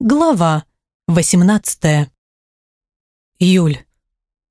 Глава 18 Юль,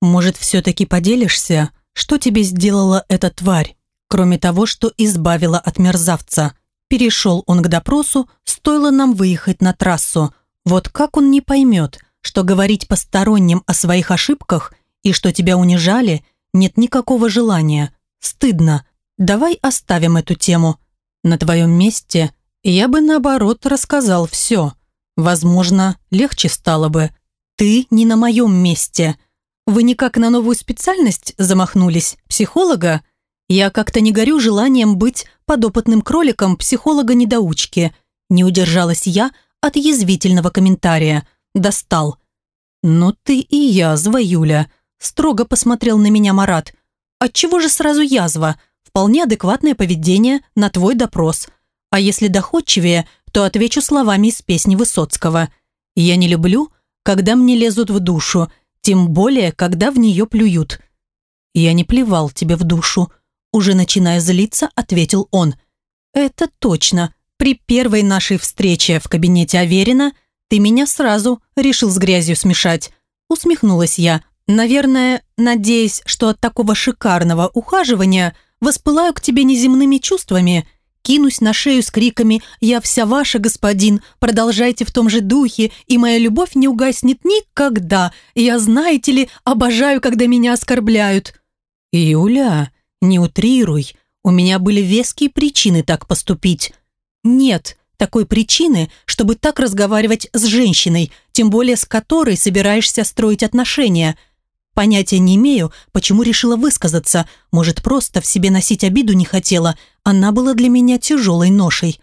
может, все-таки поделишься, что тебе сделала эта тварь, кроме того, что избавила от мерзавца? Перешел он к допросу, стоило нам выехать на трассу. Вот как он не поймет, что говорить посторонним о своих ошибках и что тебя унижали, нет никакого желания. Стыдно. Давай оставим эту тему. На твоем месте я бы, наоборот, рассказал все. Возможно, легче стало бы. Ты не на моем месте. Вы никак на новую специальность замахнулись? Психолога? Я как-то не горю желанием быть подопытным кроликом психолога-недоучки. Не удержалась я от язвительного комментария. Достал. «Ну ты и язва, Юля», – строго посмотрел на меня Марат. «Отчего же сразу язва? Вполне адекватное поведение на твой допрос. А если доходчивее, то отвечу словами из песни Высоцкого. «Я не люблю, когда мне лезут в душу, тем более, когда в нее плюют». «Я не плевал тебе в душу», уже начиная злиться, ответил он. «Это точно. При первой нашей встрече в кабинете Аверина ты меня сразу решил с грязью смешать». Усмехнулась я. «Наверное, надеясь, что от такого шикарного ухаживания воспылаю к тебе неземными чувствами», кинусь на шею с криками «Я вся ваша, господин, продолжайте в том же духе, и моя любовь не угаснет никогда. Я, знаете ли, обожаю, когда меня оскорбляют». «Юля, не утрируй, у меня были веские причины так поступить». «Нет, такой причины, чтобы так разговаривать с женщиной, тем более с которой собираешься строить отношения». Понятия не имею, почему решила высказаться. Может, просто в себе носить обиду не хотела. Она была для меня тяжелой ношей.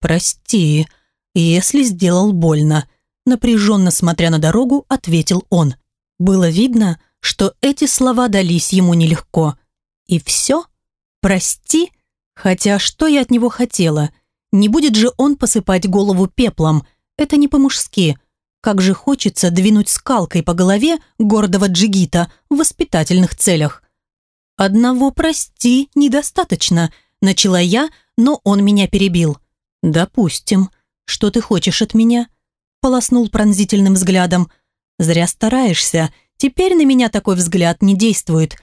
«Прости, если сделал больно», напряженно смотря на дорогу, ответил он. Было видно, что эти слова дались ему нелегко. И все? Прости? Хотя что я от него хотела? Не будет же он посыпать голову пеплом. Это не по-мужски. Как же хочется двинуть скалкой по голове гордого джигита в воспитательных целях. «Одного прости недостаточно», – начала я, но он меня перебил. «Допустим. Что ты хочешь от меня?» – полоснул пронзительным взглядом. «Зря стараешься. Теперь на меня такой взгляд не действует.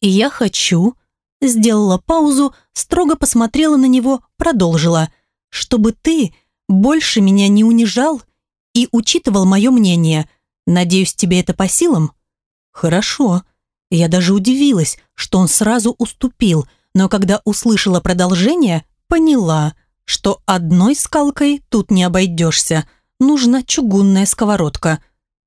И я хочу...» Сделала паузу, строго посмотрела на него, продолжила. «Чтобы ты больше меня не унижал и учитывал мое мнение. Надеюсь, тебе это по силам?» «Хорошо». Я даже удивилась, что он сразу уступил, но когда услышала продолжение, поняла, что одной скалкой тут не обойдешься. Нужна чугунная сковородка.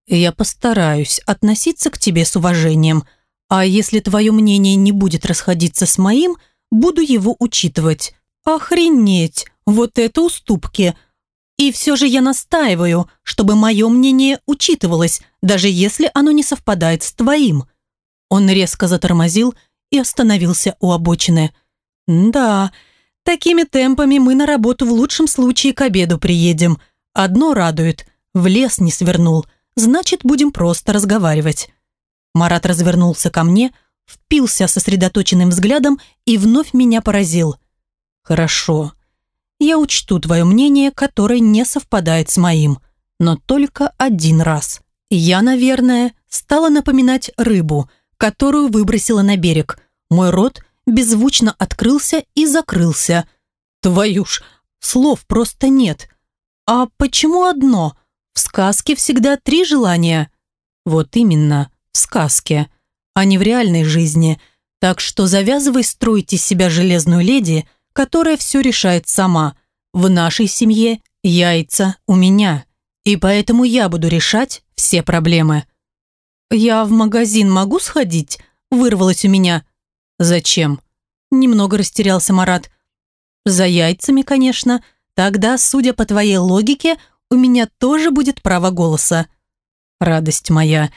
Я постараюсь относиться к тебе с уважением, а если твое мнение не будет расходиться с моим, буду его учитывать. Охренеть, вот это уступки. И все же я настаиваю, чтобы мое мнение учитывалось, даже если оно не совпадает с твоим». Он резко затормозил и остановился у обочины. «Да, такими темпами мы на работу в лучшем случае к обеду приедем. Одно радует, в лес не свернул, значит, будем просто разговаривать». Марат развернулся ко мне, впился сосредоточенным взглядом и вновь меня поразил. «Хорошо, я учту твое мнение, которое не совпадает с моим, но только один раз. Я, наверное, стала напоминать рыбу, которую выбросила на берег. Мой рот беззвучно открылся и закрылся. Твою ж, слов просто нет. А почему одно? В сказке всегда три желания. Вот именно, в сказке, а не в реальной жизни. Так что завязывай строить из себя железную леди – которая все решает сама. В нашей семье яйца у меня, и поэтому я буду решать все проблемы. «Я в магазин могу сходить?» – вырвалось у меня. «Зачем?» – немного растерялся Марат. «За яйцами, конечно. Тогда, судя по твоей логике, у меня тоже будет право голоса». «Радость моя,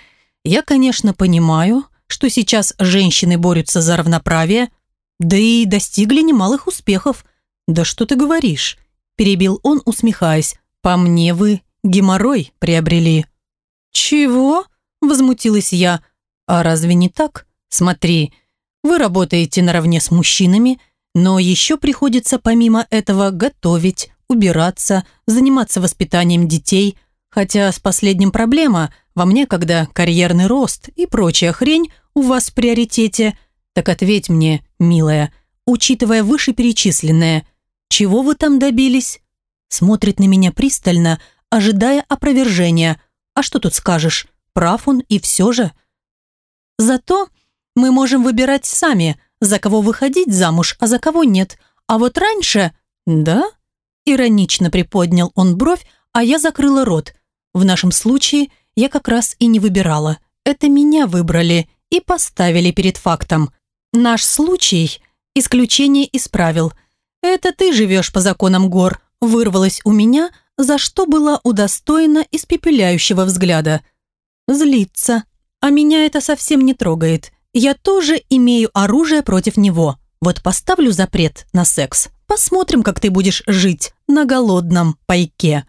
я, конечно, понимаю, что сейчас женщины борются за равноправие, да и достигли немалых успехов. Да что ты говоришь? Перебил он, усмехаясь. По мне вы геморрой приобрели. Чего? Возмутилась я. А разве не так? Смотри, вы работаете наравне с мужчинами, но еще приходится помимо этого готовить, убираться, заниматься воспитанием детей. Хотя с последним проблема во мне, когда карьерный рост и прочая хрень у вас в приоритете. Так ответь мне, милая, учитывая вышеперечисленное, чего вы там добились? Смотрит на меня пристально, ожидая опровержения. А что тут скажешь? Прав он и все же. Зато мы можем выбирать сами, за кого выходить замуж, а за кого нет. А вот раньше... Да? Иронично приподнял он бровь, а я закрыла рот. В нашем случае я как раз и не выбирала. Это меня выбрали и поставили перед фактом. Наш случай – исключение из правил. Это ты живешь по законам гор, вырвалось у меня, за что была удостоена испепеляющего взгляда. Злиться. А меня это совсем не трогает. Я тоже имею оружие против него. Вот поставлю запрет на секс. Посмотрим, как ты будешь жить на голодном пайке.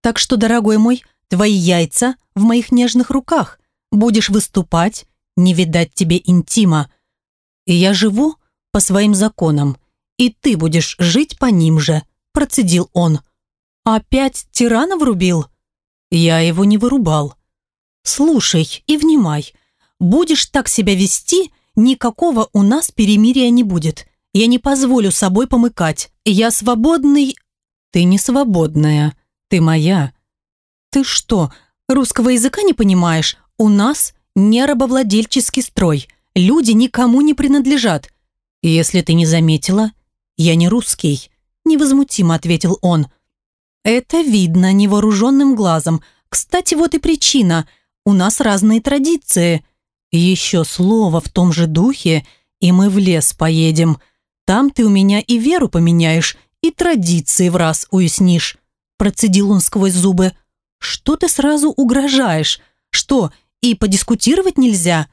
Так что, дорогой мой, твои яйца в моих нежных руках. Будешь выступать, не видать тебе интима. И я живу по своим законам, и ты будешь жить по ним же, процедил он. Опять тирана врубил? Я его не вырубал. Слушай и внимай. Будешь так себя вести, никакого у нас перемирия не будет. Я не позволю собой помыкать. Я свободный... Ты не свободная. Ты моя. Ты что, русского языка не понимаешь? У нас не рабовладельческий строй. Люди никому не принадлежат. Если ты не заметила, я не русский. Невозмутимо ответил он. Это видно невооруженным глазом. Кстати, вот и причина. У нас разные традиции. Еще слово в том же духе, и мы в лес поедем. Там ты у меня и веру поменяешь, и традиции в раз уяснишь. Процедил он сквозь зубы. Что ты сразу угрожаешь? Что, и подискутировать нельзя?»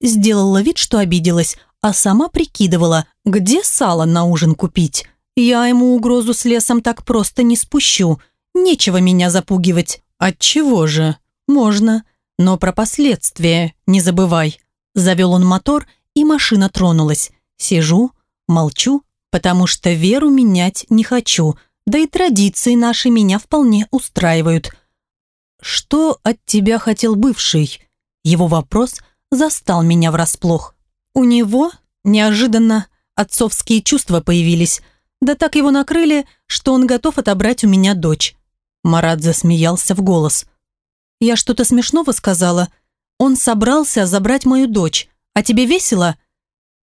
Сделала вид, что обиделась, а сама прикидывала, где сало на ужин купить. Я ему угрозу с лесом так просто не спущу. Нечего меня запугивать. Отчего же? Можно. Но про последствия не забывай. Завел он мотор, и машина тронулась. Сижу, Молчу, потому что веру менять не хочу, да и традиции наши меня вполне устраивают. «Что от тебя хотел бывший?» Его вопрос застал меня врасплох. У него неожиданно отцовские чувства появились, да так его накрыли, что он готов отобрать у меня дочь. Марат засмеялся в голос. «Я что-то смешного сказала? Он собрался забрать мою дочь. А тебе весело?»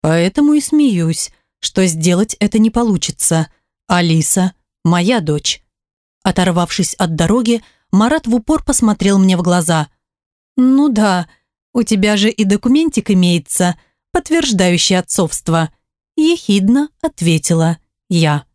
«Поэтому и смеюсь что сделать это не получится. Алиса – моя дочь. Оторвавшись от дороги, Марат в упор посмотрел мне в глаза. «Ну да, у тебя же и документик имеется, подтверждающий отцовство», – ехидно ответила я.